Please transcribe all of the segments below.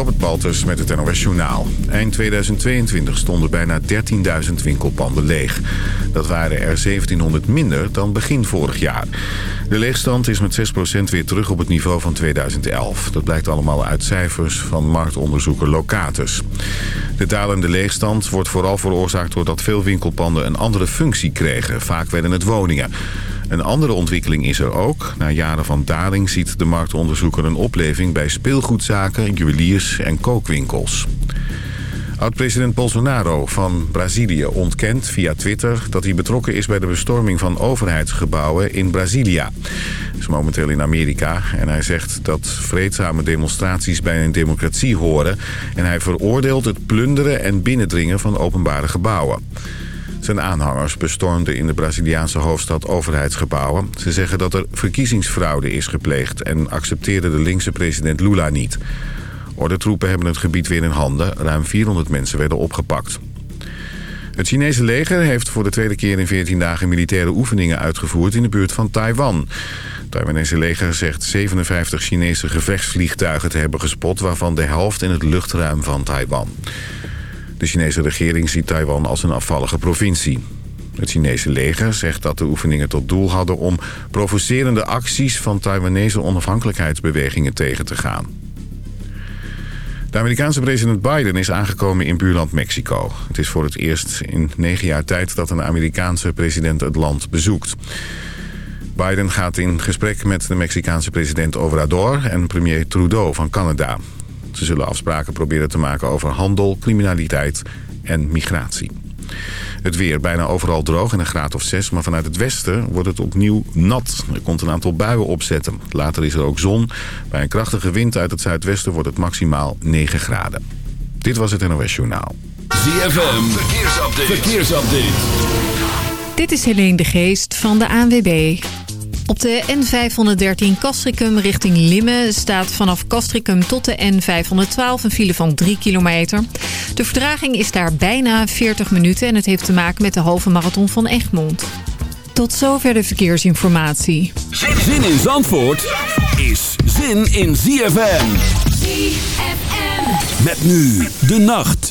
Robert Baltus met het NOS Journaal. Eind 2022 stonden bijna 13.000 winkelpanden leeg. Dat waren er 1700 minder dan begin vorig jaar. De leegstand is met 6% weer terug op het niveau van 2011. Dat blijkt allemaal uit cijfers van marktonderzoeker Locatus. De dalende leegstand wordt vooral veroorzaakt doordat veel winkelpanden een andere functie kregen. Vaak werden het woningen. Een andere ontwikkeling is er ook. Na jaren van daling ziet de marktonderzoeker een opleving bij speelgoedzaken, juweliers en kookwinkels. Oud-president Bolsonaro van Brazilië ontkent via Twitter... dat hij betrokken is bij de bestorming van overheidsgebouwen in Brazilia. Dat is momenteel in Amerika. En hij zegt dat vreedzame demonstraties bij een democratie horen. En hij veroordeelt het plunderen en binnendringen van openbare gebouwen. Zijn aanhangers bestormden in de Braziliaanse hoofdstad overheidsgebouwen. Ze zeggen dat er verkiezingsfraude is gepleegd... en accepteerden de linkse president Lula niet. Ordentroepen hebben het gebied weer in handen. Ruim 400 mensen werden opgepakt. Het Chinese leger heeft voor de tweede keer in 14 dagen militaire oefeningen uitgevoerd in de buurt van Taiwan. Het Taiwanese leger zegt 57 Chinese gevechtsvliegtuigen te hebben gespot, waarvan de helft in het luchtruim van Taiwan. De Chinese regering ziet Taiwan als een afvallige provincie. Het Chinese leger zegt dat de oefeningen tot doel hadden om provocerende acties van Taiwanese onafhankelijkheidsbewegingen tegen te gaan. De Amerikaanse president Biden is aangekomen in buurland Mexico. Het is voor het eerst in negen jaar tijd dat een Amerikaanse president het land bezoekt. Biden gaat in gesprek met de Mexicaanse president Obrador en premier Trudeau van Canada. Ze zullen afspraken proberen te maken over handel, criminaliteit en migratie. Het weer bijna overal droog en een graad of 6, maar vanuit het westen wordt het opnieuw nat. Er komt een aantal buien opzetten. Later is er ook zon. Bij een krachtige wind uit het zuidwesten wordt het maximaal 9 graden. Dit was het NOS Journaal. ZFM, verkeersupdate. verkeersupdate. Dit is Helene de Geest van de ANWB. Op de N513 Castricum richting Limmen staat vanaf Castricum tot de N512 een file van 3 kilometer. De verdraging is daar bijna 40 minuten en het heeft te maken met de halve marathon van Egmond. Tot zover de verkeersinformatie. Zin in Zandvoort is zin in ZFM. ZFM. Met nu de nacht.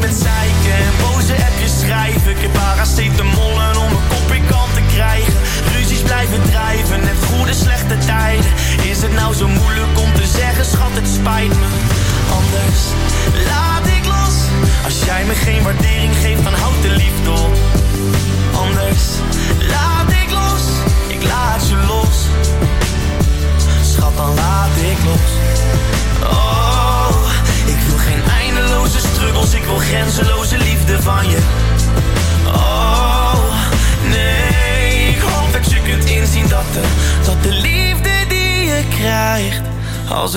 met zeiken en boze appjes schrijven. Ik heb te mollen om een kop kant te krijgen. Ruzies blijven drijven, En goede slechte tijden. Is het nou zo moeilijk om te zeggen, schat, het spijt me. Anders laat ik los. Als jij me geen waardering geeft, dan houd de liefde op.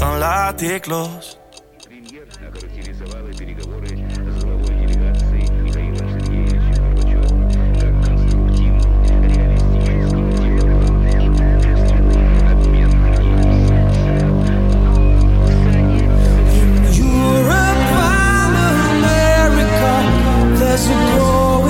Dan laat ik los. Europe, I'm America. There's a growing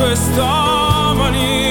quest'amani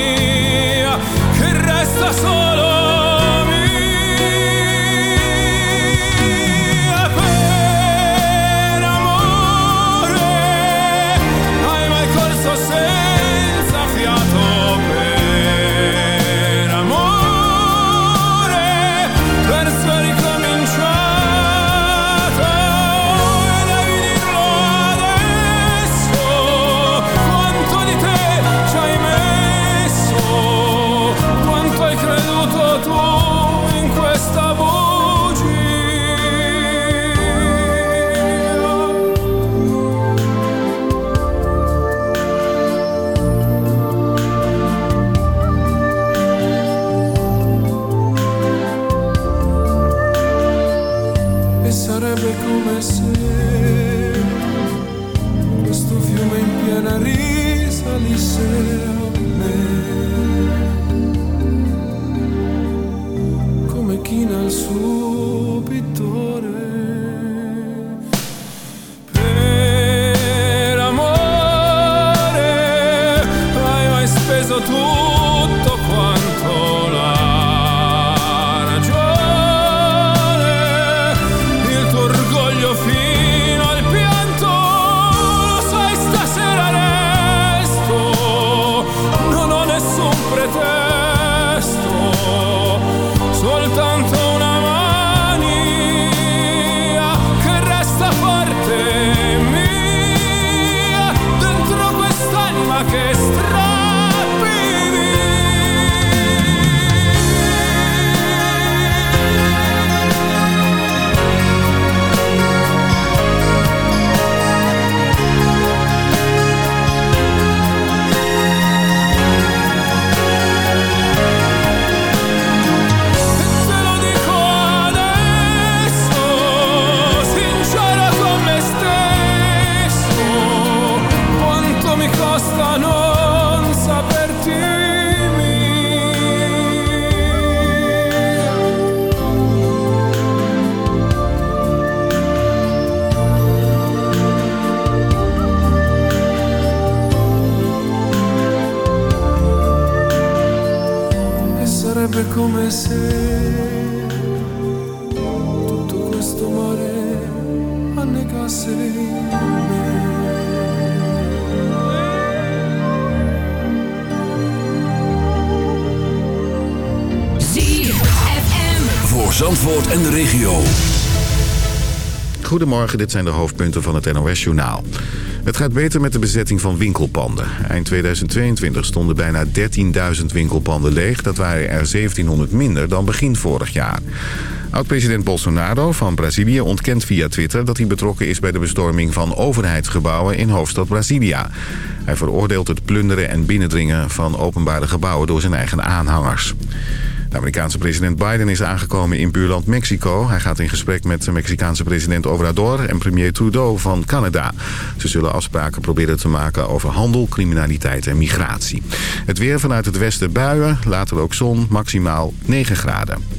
Goedemorgen, dit zijn de hoofdpunten van het NOS-journaal. Het gaat beter met de bezetting van winkelpanden. Eind 2022 stonden bijna 13.000 winkelpanden leeg. Dat waren er 1700 minder dan begin vorig jaar. Oud-president Bolsonaro van Brazilië ontkent via Twitter... dat hij betrokken is bij de bestorming van overheidsgebouwen in hoofdstad Brasilia. Hij veroordeelt het plunderen en binnendringen van openbare gebouwen door zijn eigen aanhangers. De Amerikaanse president Biden is aangekomen in buurland Mexico. Hij gaat in gesprek met de Mexicaanse president Obrador en premier Trudeau van Canada. Ze zullen afspraken proberen te maken over handel, criminaliteit en migratie. Het weer vanuit het westen buien, later ook zon, maximaal 9 graden.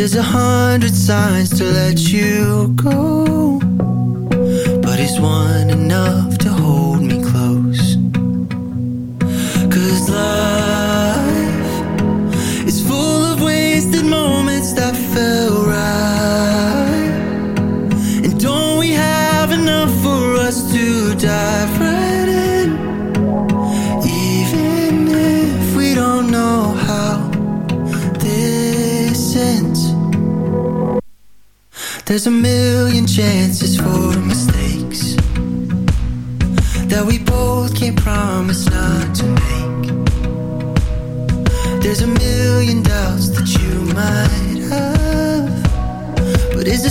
There's a hundred signs to let you go. But is one enough There's a million chances for mistakes that we both can't promise not to make. There's a million doubts that you might have, but is the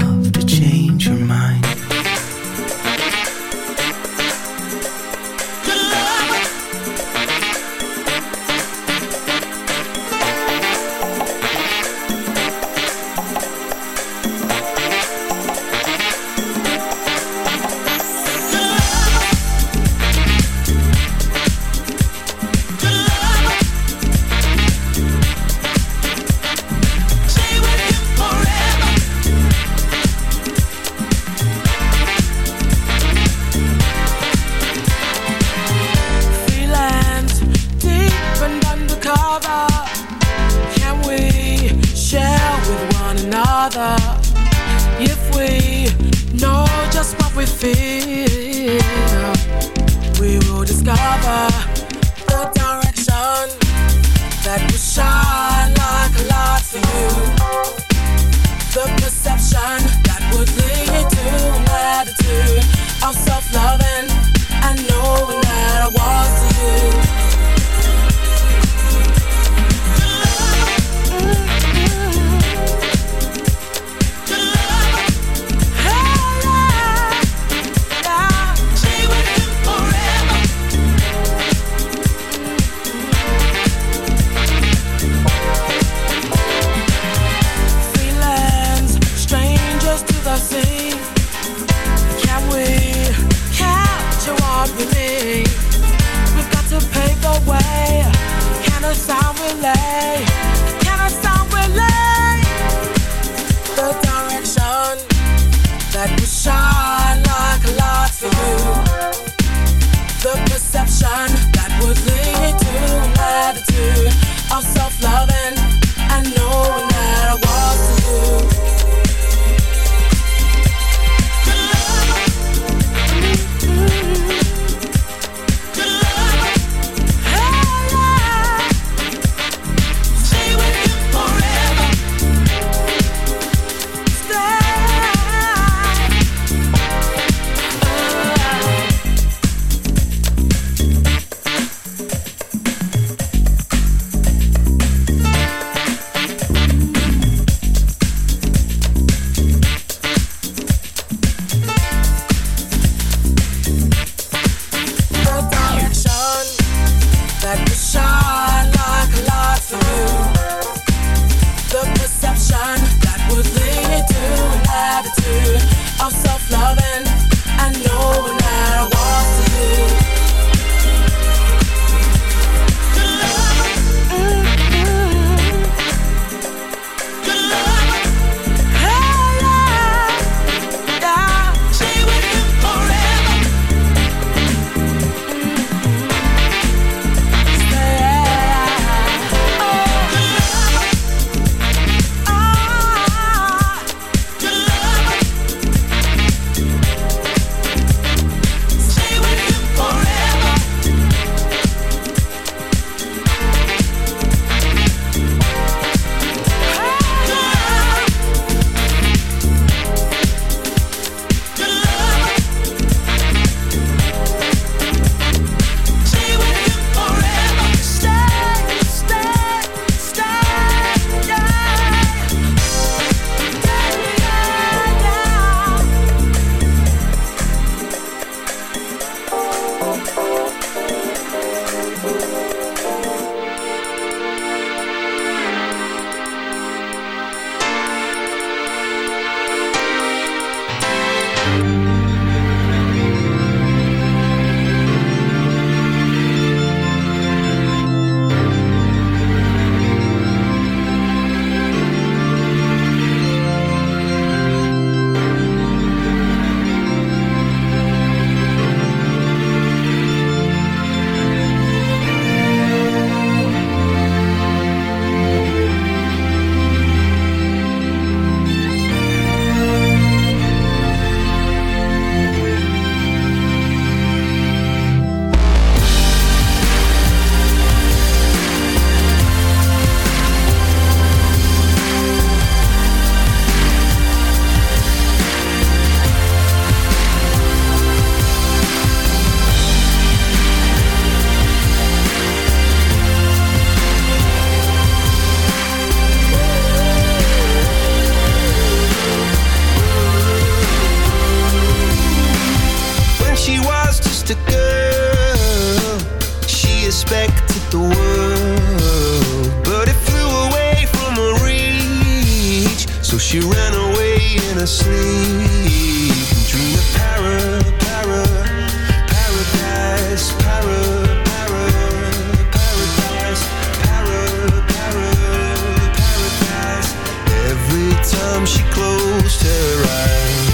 she closed her eyes.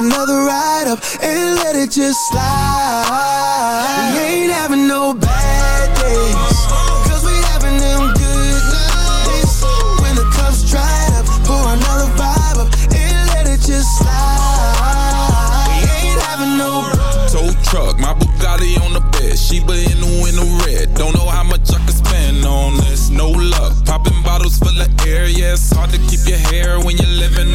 Another ride up and let it just slide. We ain't having no bad days. Cause we having them good nights. When the cup's dried up, pour another vibe up and let it just slide. We ain't having no Tow truck, my Bugatti on the bed. Sheba in the window red. Don't know how much I can spend on this. No luck. Popping bottles full of air. Yeah, it's hard to keep your hair when you're living